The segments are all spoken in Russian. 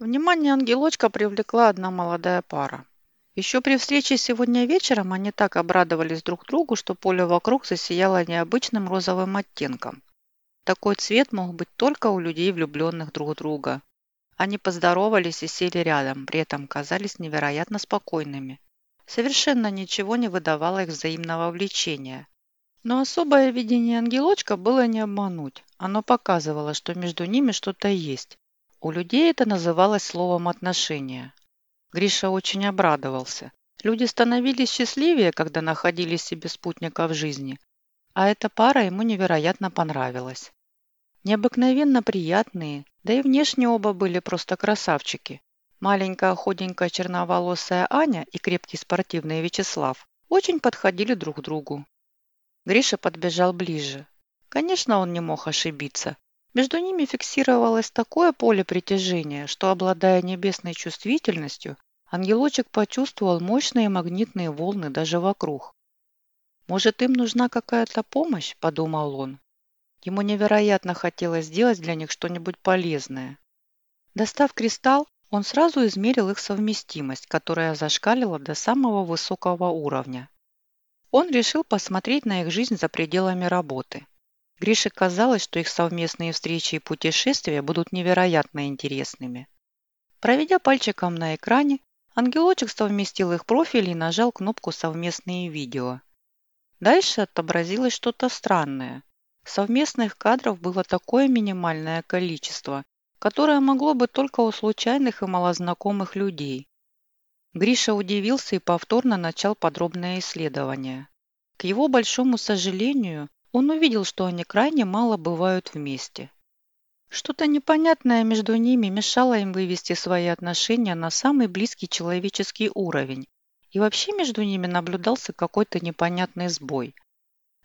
Внимание ангелочка привлекла одна молодая пара. Еще при встрече сегодня вечером они так обрадовались друг другу, что поле вокруг засияло необычным розовым оттенком. Такой цвет мог быть только у людей, влюбленных друг в друга. Они поздоровались и сели рядом, при этом казались невероятно спокойными. Совершенно ничего не выдавало их взаимного влечения. Но особое видение ангелочка было не обмануть. Оно показывало, что между ними что-то есть. У людей это называлось словом «отношения». Гриша очень обрадовался. Люди становились счастливее, когда находили себе спутника в жизни. А эта пара ему невероятно понравилась. Необыкновенно приятные, да и внешне оба были просто красавчики. Маленькая худенькая черноволосая Аня и крепкий спортивный Вячеслав очень подходили друг другу. Гриша подбежал ближе. Конечно, он не мог ошибиться. Между ними фиксировалось такое поле притяжения, что, обладая небесной чувствительностью, ангелочек почувствовал мощные магнитные волны даже вокруг. «Может, им нужна какая-то помощь?» – подумал он. Ему невероятно хотелось сделать для них что-нибудь полезное. Достав кристалл, он сразу измерил их совместимость, которая зашкалила до самого высокого уровня. Он решил посмотреть на их жизнь за пределами работы. Грише казалось, что их совместные встречи и путешествия будут невероятно интересными. Проведя пальчиком на экране, ангелочек совместил их профили и нажал кнопку «Совместные видео». Дальше отобразилось что-то странное. Совместных кадров было такое минимальное количество, которое могло быть только у случайных и малознакомых людей. Гриша удивился и повторно начал подробное исследование. К его большому сожалению, он увидел, что они крайне мало бывают вместе. Что-то непонятное между ними мешало им вывести свои отношения на самый близкий человеческий уровень, и вообще между ними наблюдался какой-то непонятный сбой.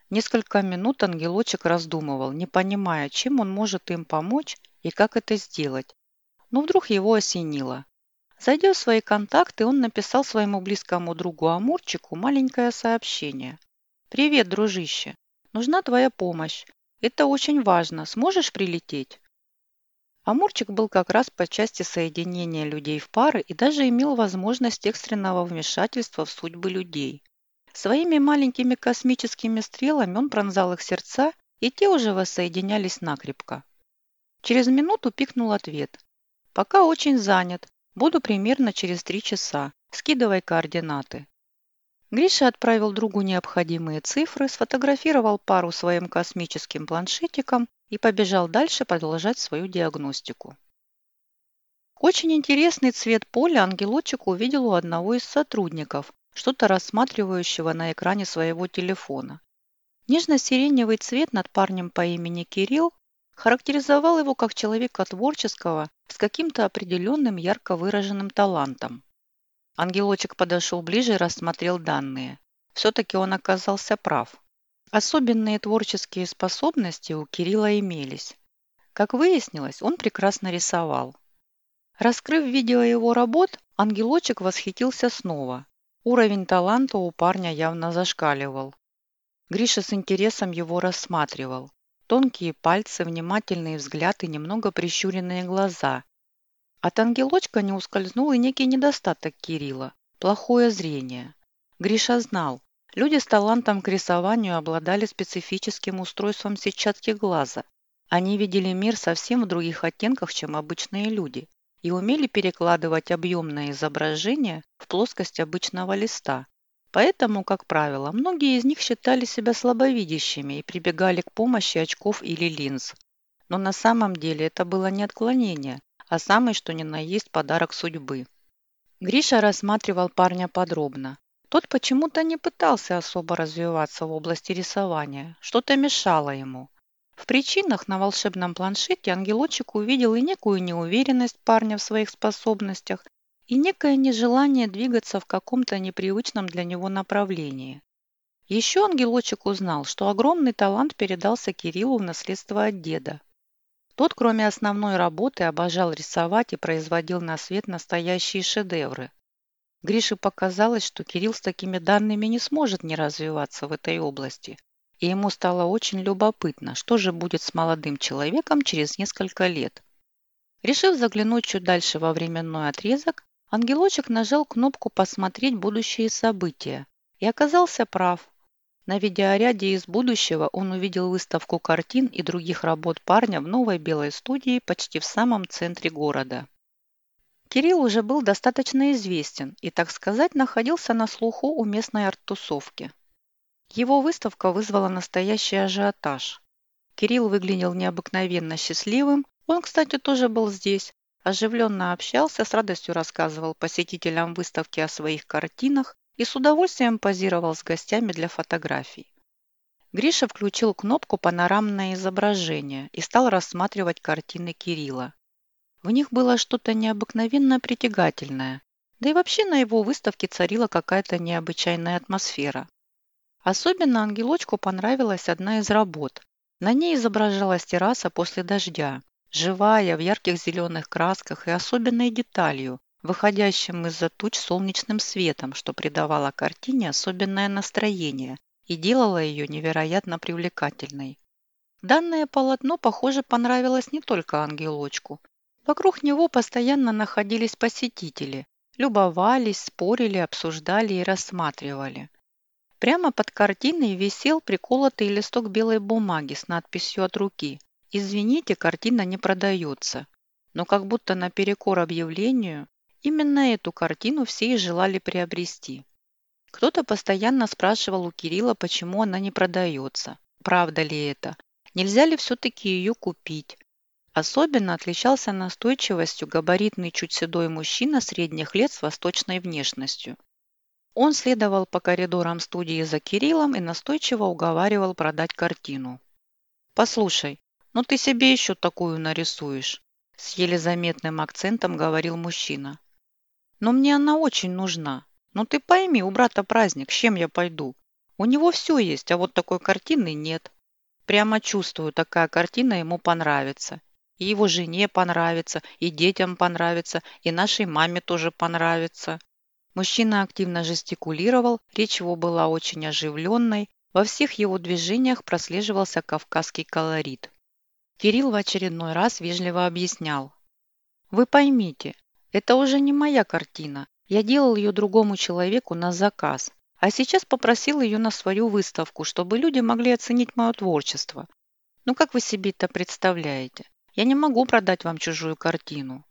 Несколько минут ангелочек раздумывал, не понимая, чем он может им помочь и как это сделать. Но вдруг его осенило. Зайдя в свои контакты, он написал своему близкому другу Амурчику маленькое сообщение. «Привет, дружище. Нужна твоя помощь. Это очень важно. Сможешь прилететь?» Амурчик был как раз по части соединения людей в пары и даже имел возможность экстренного вмешательства в судьбы людей. Своими маленькими космическими стрелами он пронзал их сердца, и те уже воссоединялись накрепко. Через минуту пикнул ответ. «Пока очень занят. Буду примерно через три часа. Скидывай координаты». Гриша отправил другу необходимые цифры, сфотографировал пару своим космическим планшетиком и побежал дальше продолжать свою диагностику. Очень интересный цвет поля ангелочек увидел у одного из сотрудников, что-то рассматривающего на экране своего телефона. Нежно-сиреневый цвет над парнем по имени Кирилл характеризовал его как человека творческого с каким-то определенным ярко выраженным талантом. Ангелочек подошел ближе и рассмотрел данные. Все-таки он оказался прав. Особенные творческие способности у Кирилла имелись. Как выяснилось, он прекрасно рисовал. Раскрыв видео его работ, ангелочек восхитился снова. Уровень таланта у парня явно зашкаливал. Гриша с интересом его рассматривал. Тонкие пальцы, внимательный взгляд и немного прищуренные глаза. От ангелочка не ускользнул и некий недостаток Кирилла – плохое зрение. Гриша знал, люди с талантом к рисованию обладали специфическим устройством сетчатки глаза. Они видели мир совсем в других оттенках, чем обычные люди, и умели перекладывать объемное изображение в плоскость обычного листа. Поэтому, как правило, многие из них считали себя слабовидящими и прибегали к помощи очков или линз. Но на самом деле это было не отклонение, а самый что ни на есть подарок судьбы. Гриша рассматривал парня подробно. Тот почему-то не пытался особо развиваться в области рисования, что-то мешало ему. В причинах на волшебном планшете ангелочек увидел и некую неуверенность парня в своих способностях, и некое нежелание двигаться в каком-то непривычном для него направлении. Еще ангелочек узнал, что огромный талант передался Кириллу в наследство от деда. Тот, кроме основной работы, обожал рисовать и производил на свет настоящие шедевры. Грише показалось, что Кирилл с такими данными не сможет не развиваться в этой области. И ему стало очень любопытно, что же будет с молодым человеком через несколько лет. Решив заглянуть чуть дальше во временной отрезок, ангелочек нажал кнопку «Посмотреть будущие события» и оказался прав. На видеоряде из будущего он увидел выставку картин и других работ парня в новой белой студии почти в самом центре города. Кирилл уже был достаточно известен и, так сказать, находился на слуху у местной арт-тусовки. Его выставка вызвала настоящий ажиотаж. Кирилл выглядел необыкновенно счастливым, он, кстати, тоже был здесь, оживленно общался, с радостью рассказывал посетителям выставки о своих картинах и с удовольствием позировал с гостями для фотографий. Гриша включил кнопку «Панорамное изображение» и стал рассматривать картины Кирилла. В них было что-то необыкновенно притягательное, да и вообще на его выставке царила какая-то необычайная атмосфера. Особенно ангелочку понравилась одна из работ. На ней изображалась терраса после дождя, живая, в ярких зеленых красках и особенной деталью, выходящим из-за туч солнечным светом, что придавало картине особенное настроение и делало ее невероятно привлекательной. Данное полотно, похоже, понравилось не только ангелочку. Вокруг него постоянно находились посетители, любовались, спорили, обсуждали и рассматривали. Прямо под картиной висел приколотый листок белой бумаги с надписью от руки «Извините, картина не продается». Но как будто наперекор объявлению, Именно эту картину все и желали приобрести. Кто-то постоянно спрашивал у Кирилла, почему она не продается. Правда ли это? Нельзя ли все-таки ее купить? Особенно отличался настойчивостью габаритный чуть седой мужчина средних лет с восточной внешностью. Он следовал по коридорам студии за Кириллом и настойчиво уговаривал продать картину. «Послушай, ну ты себе еще такую нарисуешь», с еле заметным акцентом говорил мужчина. Но мне она очень нужна. Но ты пойми, у брата праздник, с чем я пойду? У него все есть, а вот такой картины нет. Прямо чувствую, такая картина ему понравится. И его жене понравится, и детям понравится, и нашей маме тоже понравится. Мужчина активно жестикулировал, речь его была очень оживленной, во всех его движениях прослеживался кавказский колорит. Кирилл в очередной раз вежливо объяснял. «Вы поймите, это уже не моя картина. Я делал ее другому человеку на заказ. А сейчас попросил ее на свою выставку, чтобы люди могли оценить мое творчество. Ну как вы себе это представляете? Я не могу продать вам чужую картину.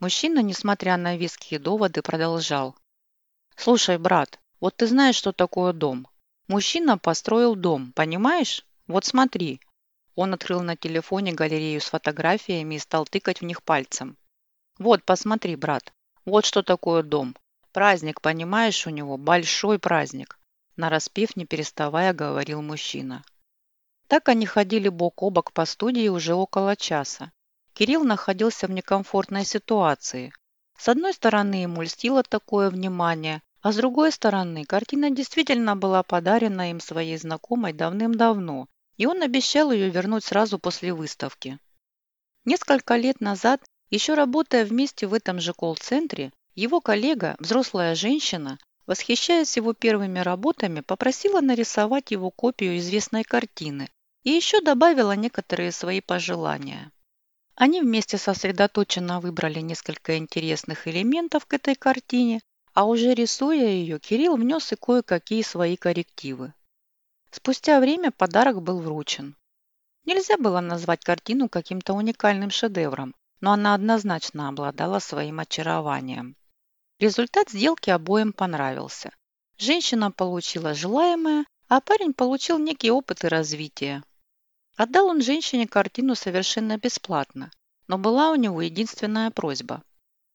Мужчина, несмотря на веские доводы, продолжал. Слушай, брат, вот ты знаешь, что такое дом. Мужчина построил дом, понимаешь? Вот смотри. Он открыл на телефоне галерею с фотографиями и стал тыкать в них пальцем. Вот, посмотри, брат, вот что такое дом. Праздник, понимаешь, у него большой праздник. Нараспев, не переставая, говорил мужчина. Так они ходили бок о бок по студии уже около часа. Кирилл находился в некомфортной ситуации. С одной стороны, ему льстило такое внимание, а с другой стороны, картина действительно была подарена им своей знакомой давным-давно, и он обещал ее вернуть сразу после выставки. Несколько лет назад еще работая вместе в этом же колл-центре, его коллега, взрослая женщина, восхищаясь его первыми работами, попросила нарисовать его копию известной картины и еще добавила некоторые свои пожелания. Они вместе сосредоточенно выбрали несколько интересных элементов к этой картине, а уже рисуя ее, Кирилл внес и кое-какие свои коррективы. Спустя время подарок был вручен. Нельзя было назвать картину каким-то уникальным шедевром, но она однозначно обладала своим очарованием. Результат сделки обоим понравился. Женщина получила желаемое, а парень получил некий опыт и развитие. Отдал он женщине картину совершенно бесплатно, но была у него единственная просьба.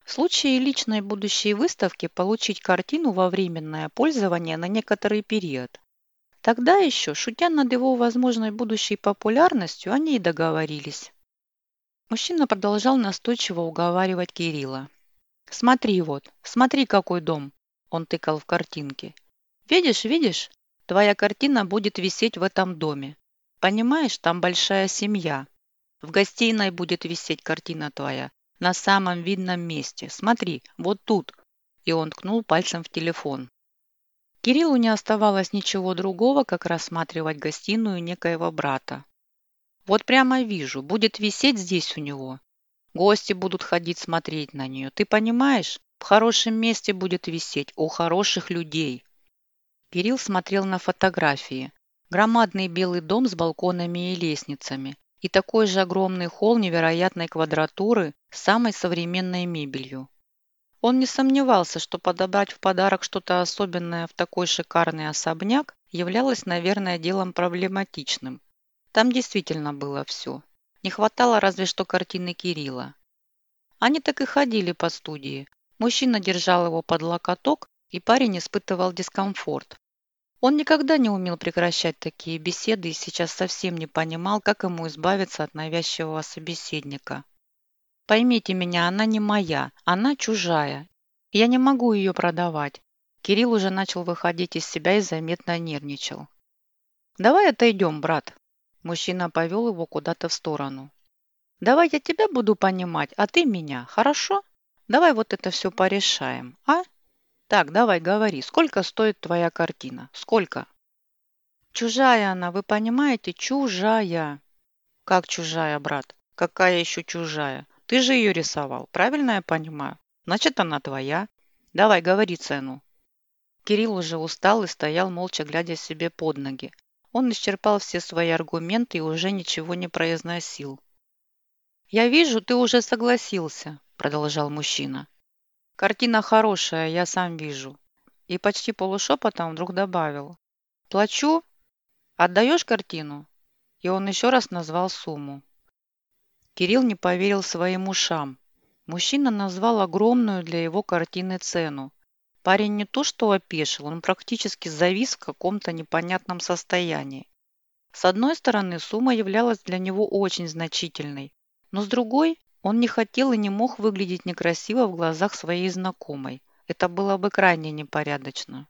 В случае личной будущей выставки получить картину во временное пользование на некоторый период. Тогда еще, шутя над его возможной будущей популярностью, они и договорились. Мужчина продолжал настойчиво уговаривать Кирилла. «Смотри вот, смотри, какой дом!» Он тыкал в картинки. «Видишь, видишь? Твоя картина будет висеть в этом доме. Понимаешь, там большая семья. В гостиной будет висеть картина твоя. На самом видном месте. Смотри, вот тут!» И он ткнул пальцем в телефон. Кириллу не оставалось ничего другого, как рассматривать гостиную некоего брата. Вот прямо вижу, будет висеть здесь у него. Гости будут ходить смотреть на нее. Ты понимаешь? В хорошем месте будет висеть, у хороших людей. Кирилл смотрел на фотографии. Громадный белый дом с балконами и лестницами. И такой же огромный холл невероятной квадратуры с самой современной мебелью. Он не сомневался, что подобрать в подарок что-то особенное в такой шикарный особняк являлось, наверное, делом проблематичным. Там действительно было все. Не хватало разве что картины Кирилла. Они так и ходили по студии. Мужчина держал его под локоток, и парень испытывал дискомфорт. Он никогда не умел прекращать такие беседы и сейчас совсем не понимал, как ему избавиться от навязчивого собеседника. Поймите меня, она не моя, она чужая. Я не могу ее продавать. Кирилл уже начал выходить из себя и заметно нервничал. «Давай отойдем, брат». Мужчина повел его куда-то в сторону. «Давай я тебя буду понимать, а ты меня, хорошо? Давай вот это все порешаем, а? Так, давай говори, сколько стоит твоя картина? Сколько?» «Чужая она, вы понимаете, чужая». «Как чужая, брат? Какая еще чужая? Ты же ее рисовал, правильно я понимаю? Значит, она твоя. Давай, говори цену. Кирилл уже устал и стоял, молча глядя себе под ноги. Он исчерпал все свои аргументы и уже ничего не произносил. «Я вижу, ты уже согласился», – продолжал мужчина. «Картина хорошая, я сам вижу». И почти полушепотом вдруг добавил. «Плачу? Отдаешь картину?» И он еще раз назвал сумму. Кирилл не поверил своим ушам. Мужчина назвал огромную для его картины цену. Парень не то что опешил, он практически завис в каком-то непонятном состоянии. С одной стороны, сумма являлась для него очень значительной, но с другой, он не хотел и не мог выглядеть некрасиво в глазах своей знакомой. Это было бы крайне непорядочно.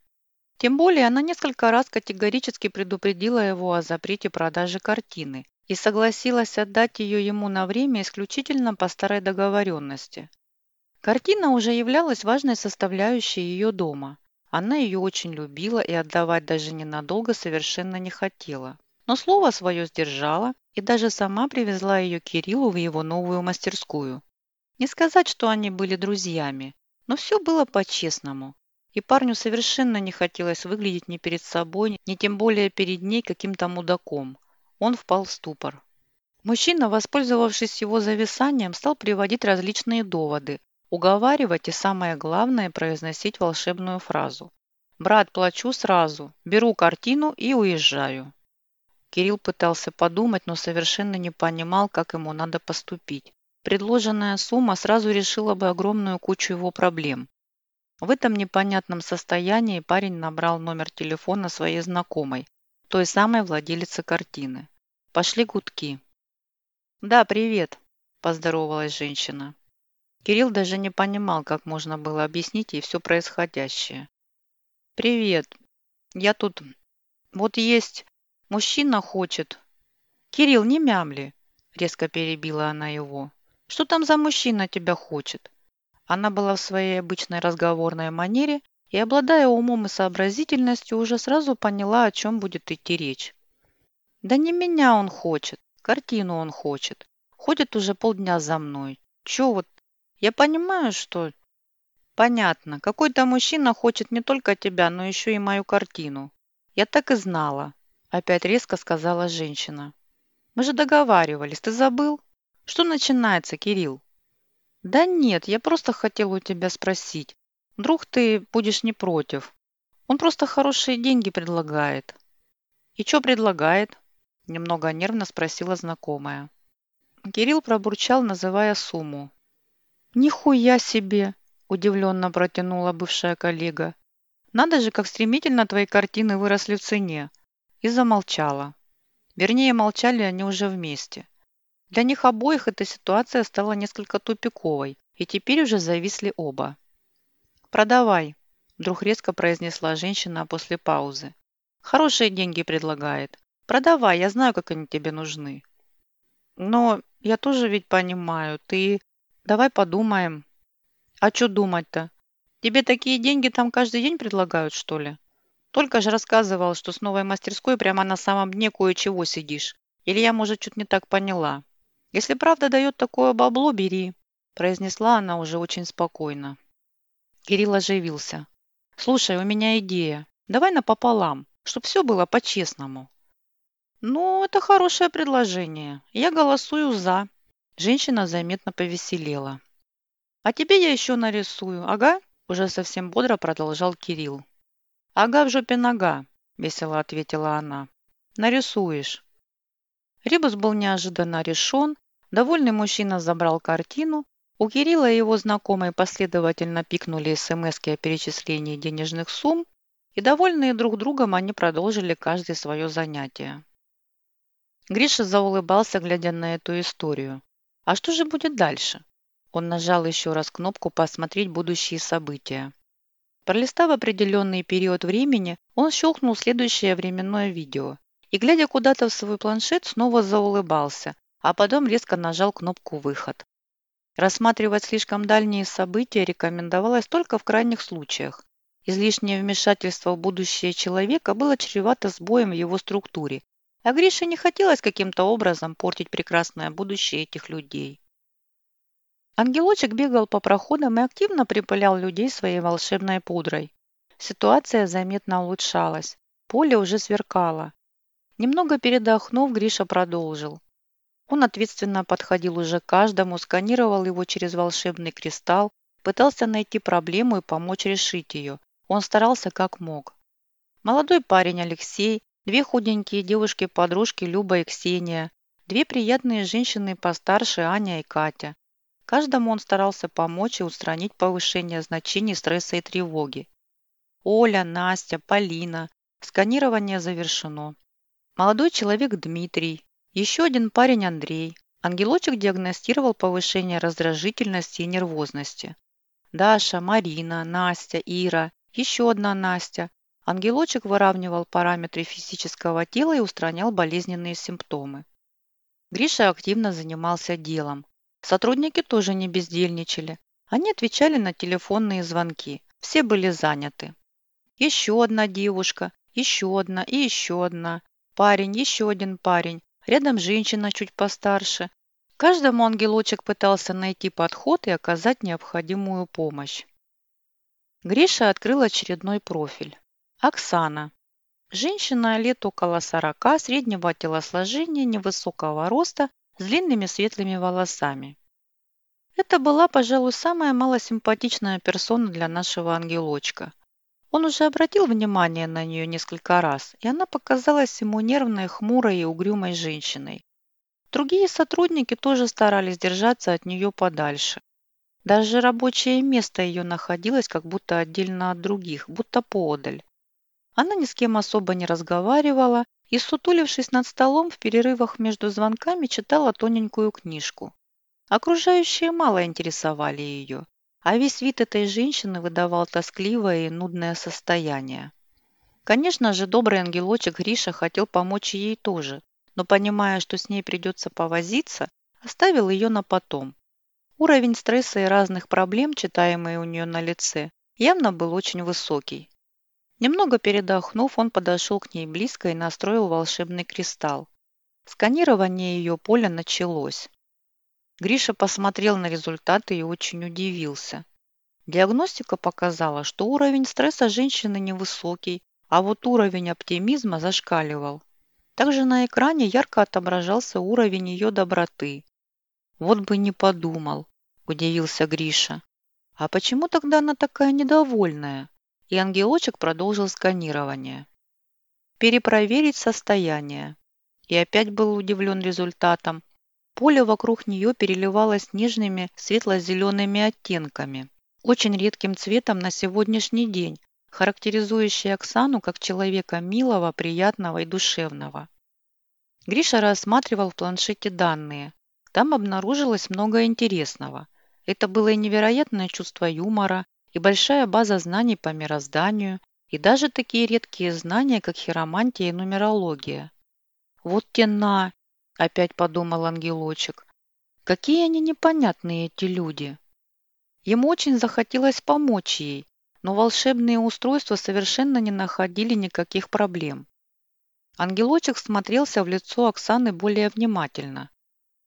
Тем более она несколько раз категорически предупредила его о запрете продажи картины, и согласилась отдать ее ему на время исключительно по старой договоренности. Картина уже являлась важной составляющей ее дома. Она ее очень любила и отдавать даже ненадолго совершенно не хотела. Но слово свое сдержала и даже сама привезла ее Кириллу в его новую мастерскую. Не сказать, что они были друзьями, но все было по-честному. И парню совершенно не хотелось выглядеть ни перед собой, ни тем более перед ней каким-то мудаком – он впал в ступор. Мужчина, воспользовавшись его зависанием, стал приводить различные доводы, уговаривать и, самое главное, произносить волшебную фразу. «Брат, плачу сразу, беру картину и уезжаю». Кирилл пытался подумать, но совершенно не понимал, как ему надо поступить. Предложенная сумма сразу решила бы огромную кучу его проблем. В этом непонятном состоянии парень набрал номер телефона своей знакомой, той самой владелицы картины. Пошли гудки. «Да, привет», – поздоровалась женщина. Кирилл даже не понимал, как можно было объяснить ей все происходящее. «Привет. Я тут... Вот есть... Мужчина хочет...» «Кирилл, не мямли!» – резко перебила она его. «Что там за мужчина тебя хочет?» Она была в своей обычной разговорной манере и, обладая умом и сообразительностью, уже сразу поняла, о чем будет идти речь. «Да не меня он хочет, картину он хочет. Ходит уже полдня за мной. Че вот? Я понимаю, что...» «Понятно. Какой-то мужчина хочет не только тебя, но еще и мою картину. Я так и знала», – опять резко сказала женщина. «Мы же договаривались, ты забыл? Что начинается, Кирилл?» «Да нет, я просто хотела у тебя спросить. Вдруг ты будешь не против. Он просто хорошие деньги предлагает». «И что предлагает?» – немного нервно спросила знакомая. Кирилл пробурчал, называя сумму. «Нихуя себе!» – удивленно протянула бывшая коллега. «Надо же, как стремительно твои картины выросли в цене!» И замолчала. Вернее, молчали они уже вместе. Для них обоих эта ситуация стала несколько тупиковой, и теперь уже зависли оба. «Продавай», – вдруг резко произнесла женщина после паузы. «Хорошие деньги предлагает. Продавай, я знаю, как они тебе нужны». «Но я тоже ведь понимаю, ты... Давай подумаем». «А что думать-то? Тебе такие деньги там каждый день предлагают, что ли?» Только же рассказывал, что с новой мастерской прямо на самом дне кое-чего сидишь. Или я, может, чуть не так поняла. Если правда дает такое бабло, бери, произнесла она уже очень спокойно. Кирилл оживился. Слушай, у меня идея. Давай напополам, чтоб все было по-честному. Ну, это хорошее предложение. Я голосую за. Женщина заметно повеселела. А тебе я еще нарисую, ага? Уже совсем бодро продолжал Кирилл. Ага в жопе нога, весело ответила она. Нарисуешь. Ребус был неожиданно решен. Довольный мужчина забрал картину. У Кирилла и его знакомые последовательно пикнули смс о перечислении денежных сумм, и довольные друг другом они продолжили каждое свое занятие. Гриша заулыбался, глядя на эту историю. А что же будет дальше? Он нажал еще раз кнопку «Посмотреть будущие события». Пролистав определенный период времени, он щелкнул следующее временное видео и, глядя куда-то в свой планшет, снова заулыбался, а потом резко нажал кнопку «Выход». Рассматривать слишком дальние события рекомендовалось только в крайних случаях. Излишнее вмешательство в будущее человека было чревато сбоем в его структуре, а Грише не хотелось каким-то образом портить прекрасное будущее этих людей. Ангелочек бегал по проходам и активно припылял людей своей волшебной пудрой. Ситуация заметно улучшалась. Поле уже сверкало. Немного передохнув, Гриша продолжил. Он ответственно подходил уже к каждому, сканировал его через волшебный кристалл, пытался найти проблему и помочь решить ее. Он старался как мог. Молодой парень Алексей, две худенькие девушки-подружки Люба и Ксения, две приятные женщины постарше Аня и Катя. Каждому он старался помочь и устранить повышение значений стресса и тревоги. Оля, Настя, Полина. Сканирование завершено. Молодой человек Дмитрий, еще один парень Андрей. Ангелочек диагностировал повышение раздражительности и нервозности. Даша, Марина, Настя, Ира, еще одна Настя. Ангелочек выравнивал параметры физического тела и устранял болезненные симптомы. Гриша активно занимался делом. Сотрудники тоже не бездельничали. Они отвечали на телефонные звонки. Все были заняты. Еще одна девушка, еще одна и еще одна. Парень, еще один парень. Рядом женщина чуть постарше. Каждому ангелочек пытался найти подход и оказать необходимую помощь. Гриша открыл очередной профиль. Оксана. Женщина лет около сорока, среднего телосложения, невысокого роста, с длинными светлыми волосами. Это была, пожалуй, самая малосимпатичная персона для нашего ангелочка. Он уже обратил внимание на нее несколько раз, и она показалась ему нервной, хмурой и угрюмой женщиной. Другие сотрудники тоже старались держаться от нее подальше. Даже рабочее место ее находилось как будто отдельно от других, будто поодаль. Она ни с кем особо не разговаривала и, сутулившись над столом, в перерывах между звонками читала тоненькую книжку. Окружающие мало интересовали ее а весь вид этой женщины выдавал тоскливое и нудное состояние. Конечно же, добрый ангелочек Гриша хотел помочь ей тоже, но, понимая, что с ней придется повозиться, оставил ее на потом. Уровень стресса и разных проблем, читаемые у нее на лице, явно был очень высокий. Немного передохнув, он подошел к ней близко и настроил волшебный кристалл. Сканирование ее поля началось. Гриша посмотрел на результаты и очень удивился. Диагностика показала, что уровень стресса женщины невысокий, а вот уровень оптимизма зашкаливал. Также на экране ярко отображался уровень ее доброты. «Вот бы не подумал», – удивился Гриша. «А почему тогда она такая недовольная?» И ангелочек продолжил сканирование. Перепроверить состояние. И опять был удивлен результатом. Поле вокруг нее переливалось нежными светло-зелеными оттенками, очень редким цветом на сегодняшний день, характеризующий Оксану как человека милого, приятного и душевного. Гриша рассматривал в планшете данные. Там обнаружилось много интересного. Это было и невероятное чувство юмора, и большая база знаний по мирозданию, и даже такие редкие знания, как хиромантия и нумерология. Вот те на! Опять подумал ангелочек. Какие они непонятные, эти люди. Ему очень захотелось помочь ей, но волшебные устройства совершенно не находили никаких проблем. Ангелочек смотрелся в лицо Оксаны более внимательно.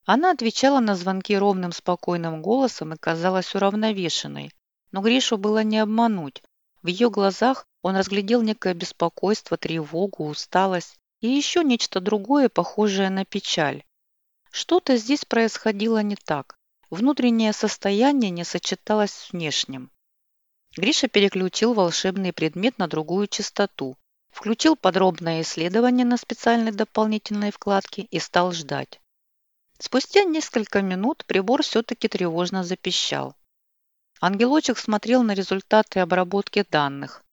Она отвечала на звонки ровным спокойным голосом и казалась уравновешенной. Но Гришу было не обмануть. В ее глазах он разглядел некое беспокойство, тревогу, усталость и еще нечто другое, похожее на печаль. Что-то здесь происходило не так. Внутреннее состояние не сочеталось с внешним. Гриша переключил волшебный предмет на другую частоту, включил подробное исследование на специальной дополнительной вкладке и стал ждать. Спустя несколько минут прибор все-таки тревожно запищал. Ангелочек смотрел на результаты обработки данных.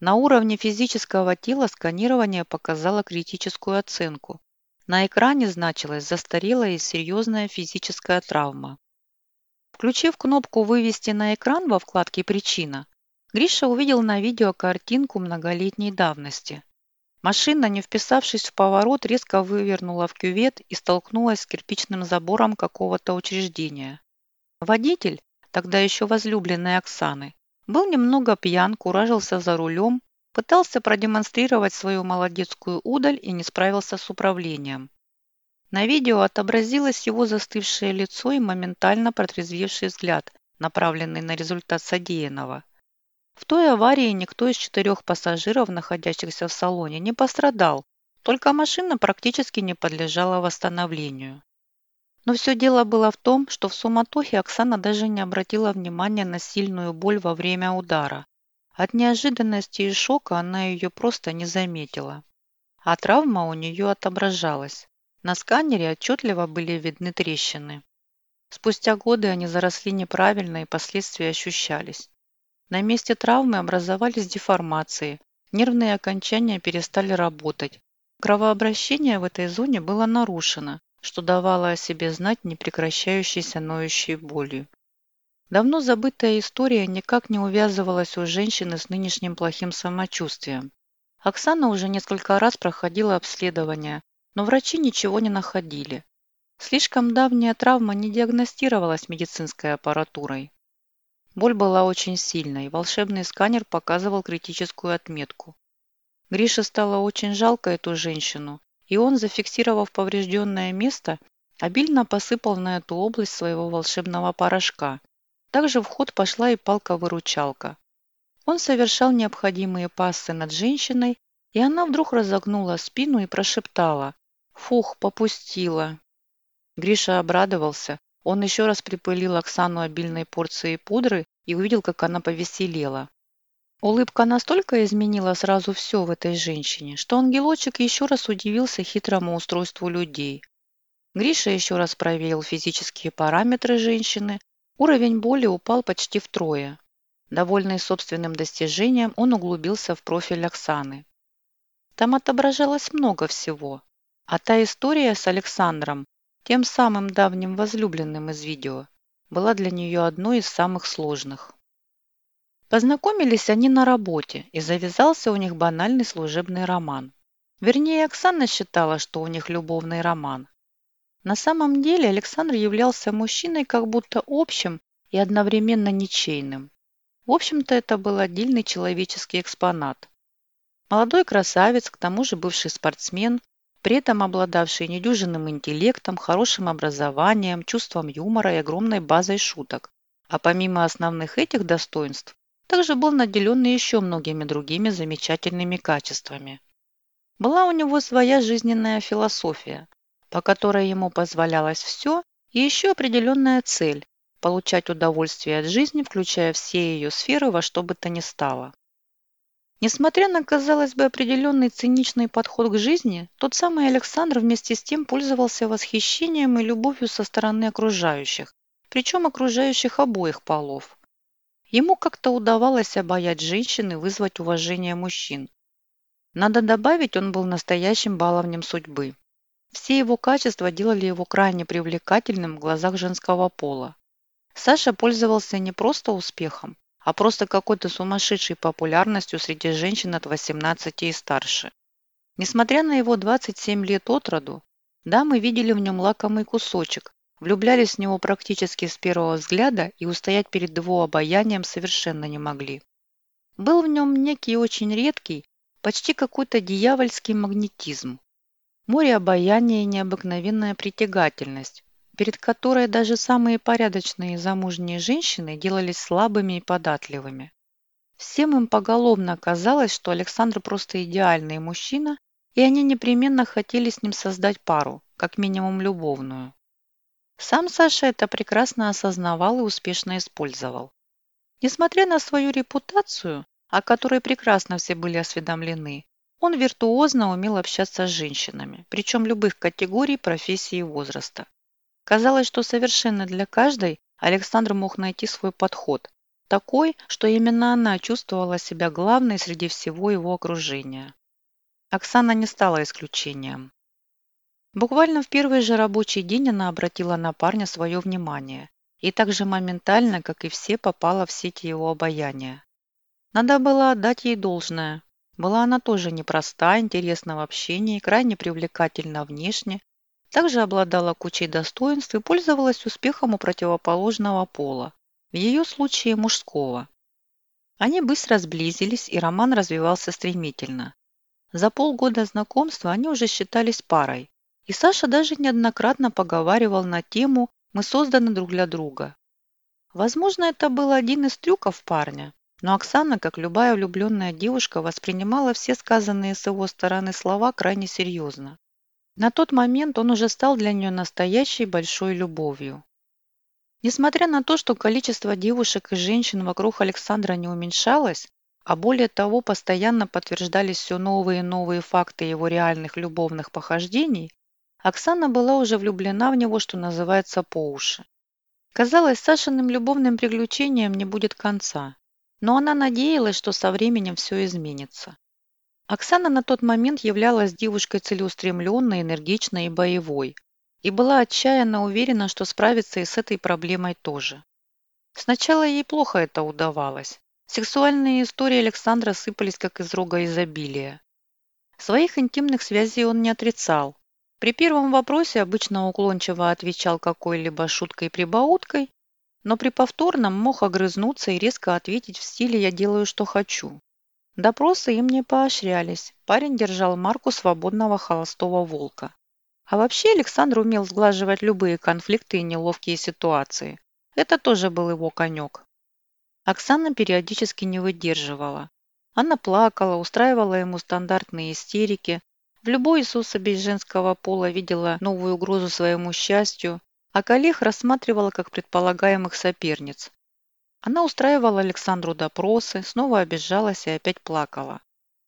На уровне физического тела сканирование показало критическую оценку. На экране значилась застарелая и серьезная физическая травма. Включив кнопку «Вывести на экран» во вкладке «Причина», Гриша увидел на видео картинку многолетней давности. Машина, не вписавшись в поворот, резко вывернула в кювет и столкнулась с кирпичным забором какого-то учреждения. Водитель, тогда еще возлюбленной Оксаны, был немного пьян, куражился за рулем, пытался продемонстрировать свою молодецкую удаль и не справился с управлением. На видео отобразилось его застывшее лицо и моментально протрезвевший взгляд, направленный на результат содеянного. В той аварии никто из четырех пассажиров, находящихся в салоне, не пострадал, только машина практически не подлежала восстановлению. Но все дело было в том, что в суматохе Оксана даже не обратила внимания на сильную боль во время удара. От неожиданности и шока она ее просто не заметила. А травма у нее отображалась. На сканере отчетливо были видны трещины. Спустя годы они заросли неправильно и последствия ощущались. На месте травмы образовались деформации, нервные окончания перестали работать. Кровообращение в этой зоне было нарушено, что давало о себе знать непрекращающейся ноющей болью. Давно забытая история никак не увязывалась у женщины с нынешним плохим самочувствием. Оксана уже несколько раз проходила обследование, но врачи ничего не находили. Слишком давняя травма не диагностировалась медицинской аппаратурой. Боль была очень сильной, волшебный сканер показывал критическую отметку. Грише стало очень жалко эту женщину, и он, зафиксировав поврежденное место, обильно посыпал на эту область своего волшебного порошка. Также в ход пошла и палка-выручалка. Он совершал необходимые пассы над женщиной, и она вдруг разогнула спину и прошептала «Фух, попустила». Гриша обрадовался. Он еще раз припылил Оксану обильной порцией пудры и увидел, как она повеселела. Улыбка настолько изменила сразу все в этой женщине, что ангелочек еще раз удивился хитрому устройству людей. Гриша еще раз проверил физические параметры женщины. Уровень боли упал почти втрое. Довольный собственным достижением, он углубился в профиль Оксаны. Там отображалось много всего. А та история с Александром, тем самым давним возлюбленным из видео, была для нее одной из самых сложных. Познакомились они на работе, и завязался у них банальный служебный роман. Вернее, Оксана считала, что у них любовный роман. На самом деле Александр являлся мужчиной как будто общим и одновременно ничейным. В общем-то, это был отдельный человеческий экспонат. Молодой красавец, к тому же бывший спортсмен, при этом обладавший недюжинным интеллектом, хорошим образованием, чувством юмора и огромной базой шуток. А помимо основных этих достоинств, также был наделен еще многими другими замечательными качествами. Была у него своя жизненная философия, по которой ему позволялось все, и еще определенная цель – получать удовольствие от жизни, включая все ее сферы во что бы то ни стало. Несмотря на, казалось бы, определенный циничный подход к жизни, тот самый Александр вместе с тем пользовался восхищением и любовью со стороны окружающих, причем окружающих обоих полов. Ему как-то удавалось обаять женщин и вызвать уважение мужчин. Надо добавить, он был настоящим баловнем судьбы. Все его качества делали его крайне привлекательным в глазах женского пола. Саша пользовался не просто успехом, а просто какой-то сумасшедшей популярностью среди женщин от 18 и старше. Несмотря на его 27 лет от роду, дамы видели в нем лакомый кусочек, Влюблялись в него практически с первого взгляда и устоять перед его обаянием совершенно не могли. Был в нем некий очень редкий, почти какой-то дьявольский магнетизм. Море обаяния и необыкновенная притягательность. перед которой даже самые порядочные замужние женщины делались слабыми и податливыми. Всем им поголовно казалось, что Александр просто идеальный мужчина, и они непременно хотели с ним создать пару, как минимум любовную. Сам Саша это прекрасно осознавал и успешно использовал. Несмотря на свою репутацию, о которой прекрасно все были осведомлены, он виртуозно умел общаться с женщинами, причем любых категорий, профессий и возраста. Казалось, что совершенно для каждой Александр мог найти свой подход, такой, что именно она чувствовала себя главной среди всего его окружения. Оксана не стала исключением. Буквально в первый же рабочий день она обратила на парня свое внимание и так же моментально, как и все, попала в сети его обаяния. Надо было отдать ей должное. Была она тоже непроста, интересна в общении, крайне привлекательна внешне, также обладала кучей достоинств и пользовалась успехом у противоположного пола, в ее случае мужского. Они быстро сблизились, и роман развивался стремительно. За полгода знакомства они уже считались парой, и Саша даже неоднократно поговаривал на тему «мы созданы друг для друга». Возможно, это был один из трюков парня, но Оксана, как любая влюбленная девушка, воспринимала все сказанные с его стороны слова крайне серьезно. На тот момент он уже стал для нее настоящей большой любовью. Несмотря на то, что количество девушек и женщин вокруг Александра не уменьшалось, а более того постоянно подтверждались все новые и новые факты его реальных любовных похождений, Оксана была уже влюблена в него, что называется, по уши. Казалось, Сашиным любовным приключениям не будет конца, но она надеялась, что со временем все изменится. Оксана на тот момент являлась девушкой целеустремленной, энергичной и боевой, и была отчаянно уверена, что справится и с этой проблемой тоже. Сначала ей плохо это удавалось. Сексуальные истории Александра сыпались как из рога изобилия. Своих интимных связей он не отрицал. При первом вопросе обычно уклончиво отвечал какой-либо шуткой-прибауткой, но при повторном мог огрызнуться и резко ответить в стиле «я делаю, что хочу». Допросы им не поощрялись. Парень держал марку свободного холостого волка. А вообще Александр умел сглаживать любые конфликты и неловкие ситуации. Это тоже был его конек. Оксана периодически не выдерживала. Она плакала, устраивала ему стандартные истерики. В любой из особей женского пола видела новую угрозу своему счастью, а коллег рассматривала как предполагаемых соперниц. Она устраивала Александру допросы, снова обижалась и опять плакала.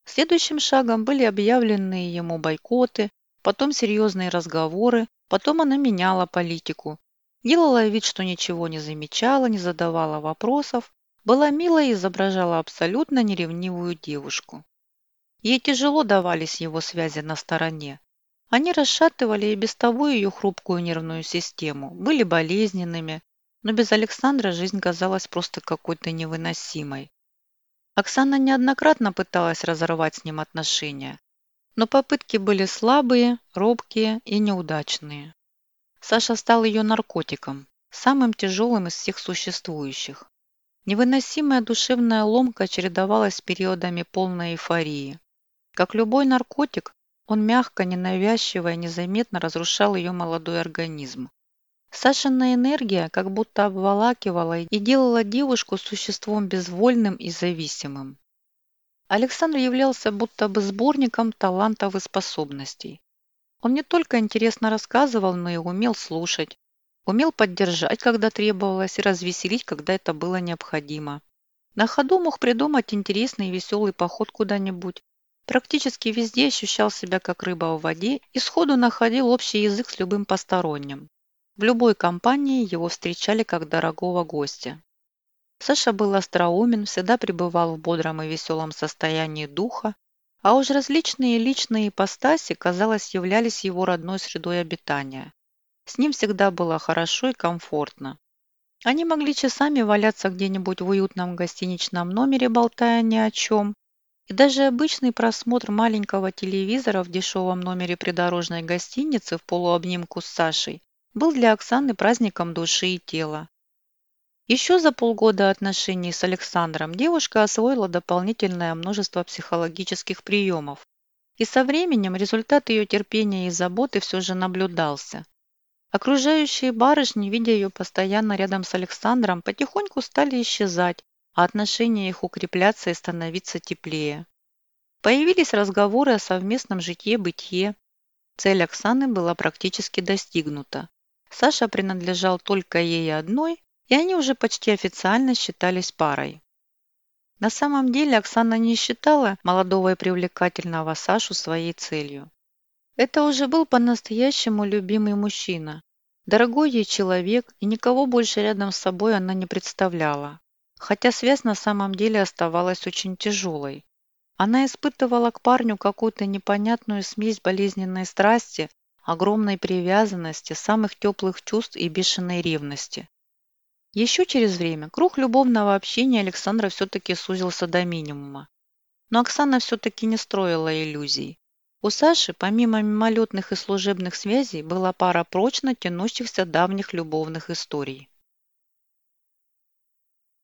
Следующим шагом были объявленные ему бойкоты, потом серьезные разговоры, потом она меняла политику. Делала вид, что ничего не замечала, не задавала вопросов, была милой и изображала абсолютно неревнивую девушку. Ей тяжело давались его связи на стороне. Они расшатывали и без того ее хрупкую нервную систему, были болезненными, но без Александра жизнь казалась просто какой-то невыносимой. Оксана неоднократно пыталась разорвать с ним отношения, но попытки были слабые, робкие и неудачные. Саша стал ее наркотиком, самым тяжелым из всех существующих. Невыносимая душевная ломка чередовалась с периодами полной эйфории. Как любой наркотик, он мягко, ненавязчиво и незаметно разрушал ее молодой организм. Сашина энергия как будто обволакивала и делала девушку существом безвольным и зависимым. Александр являлся будто бы сборником талантов и способностей. Он не только интересно рассказывал, но и умел слушать, умел поддержать, когда требовалось, и развеселить, когда это было необходимо. На ходу мог придумать интересный и веселый поход куда-нибудь. Практически везде ощущал себя как рыба в воде и сходу находил общий язык с любым посторонним. В любой компании его встречали как дорогого гостя. Саша был остроумен, всегда пребывал в бодром и веселом состоянии духа, а уж различные личные ипостаси, казалось, являлись его родной средой обитания. С ним всегда было хорошо и комфортно. Они могли часами валяться где-нибудь в уютном гостиничном номере, болтая ни о чем, и даже обычный просмотр маленького телевизора в дешевом номере придорожной гостиницы в полуобнимку с Сашей был для Оксаны праздником души и тела. Еще за полгода отношений с Александром девушка освоила дополнительное множество психологических приемов. И со временем результат ее терпения и заботы все же наблюдался. Окружающие барышни, видя ее постоянно рядом с Александром, потихоньку стали исчезать, а отношения их укрепляться и становиться теплее. Появились разговоры о совместном житье-бытие. Цель Оксаны была практически достигнута. Саша принадлежал только ей одной, и они уже почти официально считались парой. На самом деле Оксана не считала молодого и привлекательного Сашу своей целью. Это уже был по-настоящему любимый мужчина. Дорогой ей человек, и никого больше рядом с собой она не представляла. Хотя связь на самом деле оставалась очень тяжелой. Она испытывала к парню какую-то непонятную смесь болезненной страсти, огромной привязанности, самых теплых чувств и бешеной ревности. Еще через время круг любовного общения Александра все-таки сузился до минимума. Но Оксана все-таки не строила иллюзий. У Саши, помимо мимолетных и служебных связей, была пара прочно тянущихся давних любовных историй.